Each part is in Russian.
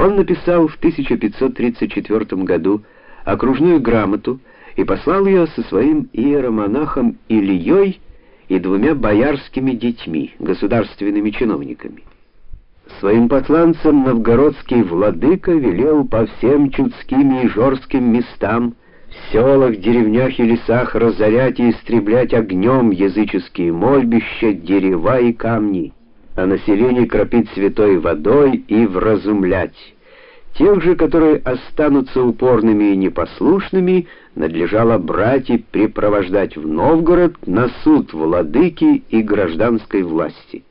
Он написал в 1534 году окружную грамоту и послал ее со своим иеромонахом Ильей и двумя боярскими детьми, государственными чиновниками. Своим посланцам новгородский владыка велел по всем чудским и жорским местам, в селах, деревнях и лесах разорять и истреблять огнем языческие мольбища, дерева и камни, а население кропить святой водой и вразумлять. Тех же, которые останутся упорными и непослушными, надлежало брать и припровождать в Новгород на суд владыки и гражданской власти.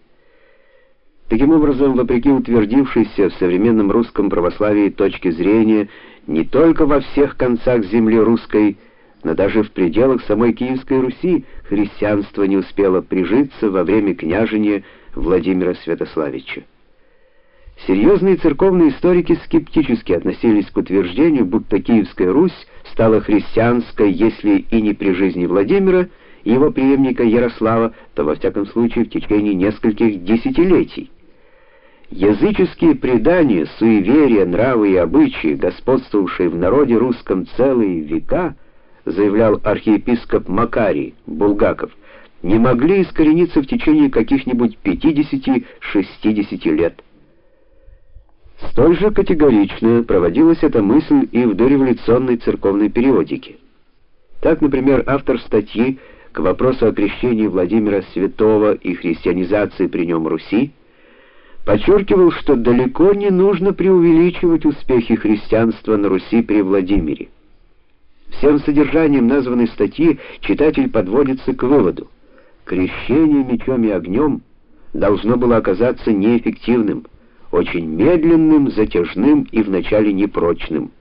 Таким образом, вопреки утвердившейся в современном русском православии точке зрения, не только во всех концах земли русской, но даже в пределах самой Киевской Руси христианство не успело прижиться во время княжения Владимира Святославича. Серьезные церковные историки скептически относились к утверждению, будто Киевская Русь стала христианской, если и не при жизни Владимира и его преемника Ярослава, то во всяком случае в течение нескольких десятилетий. Языческие предания, суеверия, нравы и обычаи, господствовавшие в народе русском целые века, заявлял архиепископ Макарий Булгаков, не могли искорениться в течение каких-нибудь 50-60 лет. Столь же категорично проводилась эта мысль и в дореволюционной церковной периодике. Так, например, автор статьи к вопросу о крещении Владимира Святого и христианизации при нем Руси подчеркивал, что далеко не нужно преувеличивать успехи христианства на Руси при Владимире. Всем содержанием названной статьи читатель подводится к выводу: крещение мечом и огнем должно было оказаться неэффективным очень медленным, затяжным и вначале непрочным.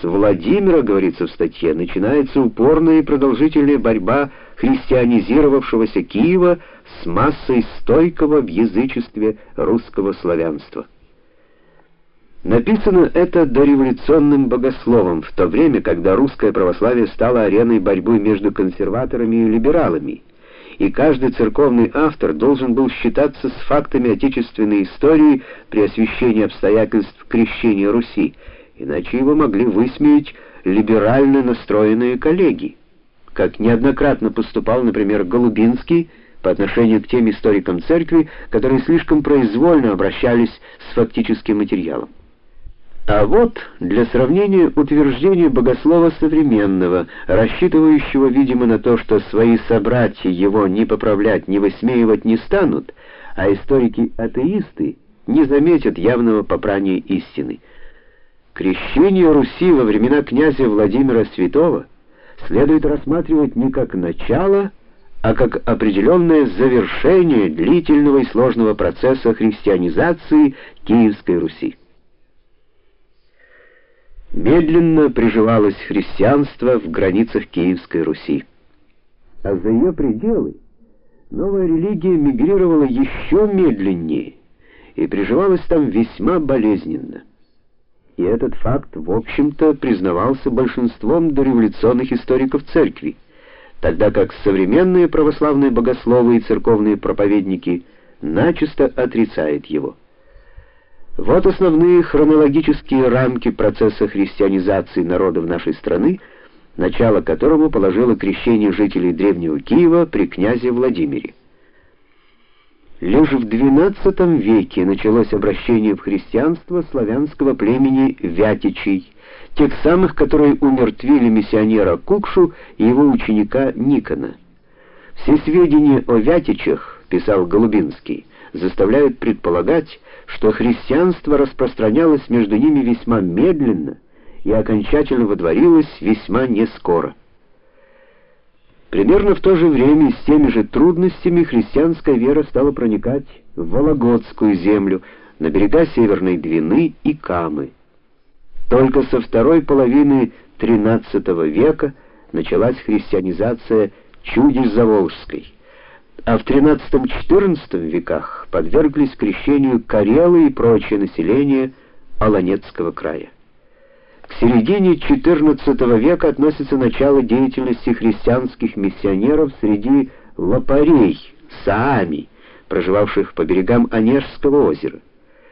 С Владимира, говорится в статье, начинается упорная и продолжительная борьба христианизировавшегося Киева с массой стойкого в язычестве русского славянства. Написано это дореволюционным богословом, в то время, когда русское православие стало ареной борьбы между консерваторами и либералами и каждый церковный автор должен был считаться с фактами отечественной истории при освещении обстоятельств крещения Руси, иначе его могли высмеять либерально настроенные коллеги, как неоднократно поступал, например, Голубинский по отношению к тем историкам церкви, которые слишком произвольно обращались с фактическим материалом. А вот для сравнения утверждение богослова современного, рассчитывающего, видимо, на то, что свои собратья его ни поправлять, ни высмеивать не станут, а историки-атеисты не заметят явного попрания истины. Крещение Руси во времена князя Владимира Святого следует рассматривать не как начало, а как определенное завершение длительного и сложного процесса христианизации Киевской Руси. Медленно приживалось христианство в границах Киевской Руси. А за ее пределы новая религия мигрировала еще медленнее и приживалась там весьма болезненно. И этот факт, в общем-то, признавался большинством дореволюционных историков церкви, тогда как современные православные богословы и церковные проповедники начисто отрицают его. Вот основные хронологические рамки процесса христианизации народов нашей страны, начало которому положило крещение жителей древнего Киева при князе Владимире. Лишь в XII веке началось обращение в христианство славянского племени Вятичей, тех самых, которые умертвили миссионера Кукшу и его ученика Никона. Все сведения о Вятичах, писал Голубинский, заставляют предполагать, что христианство распространялось между ними весьма медленно и окончательно водворилось весьма нескоро. Примерно в то же время с теми же трудностями христианская вера стала проникать в Вологодскую землю, на берега Северной Двины и Камы. Только со второй половины XIII века началась христианизация Чудиш-Заволжской а в XIII-XIV веках подверглись крещению карелы и прочее население Аланецкого края. К середине XIV века относится начало деятельности христианских миссионеров среди лопарей, саами, проживавших по берегам Онежского озера.